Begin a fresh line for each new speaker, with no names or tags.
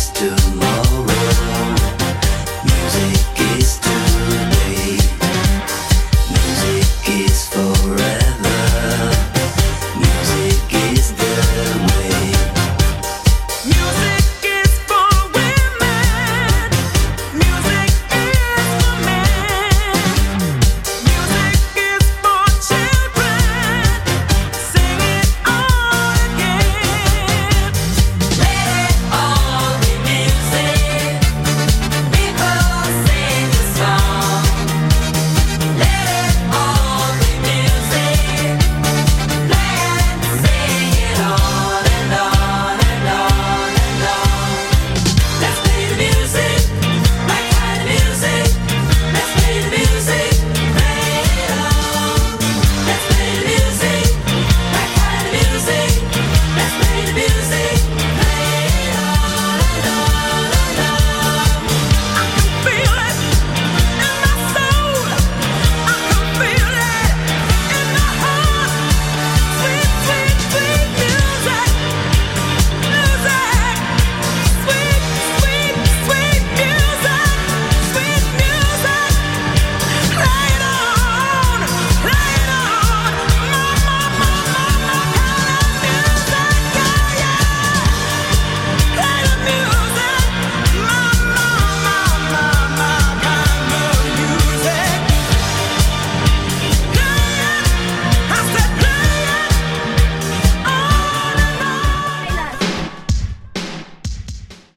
still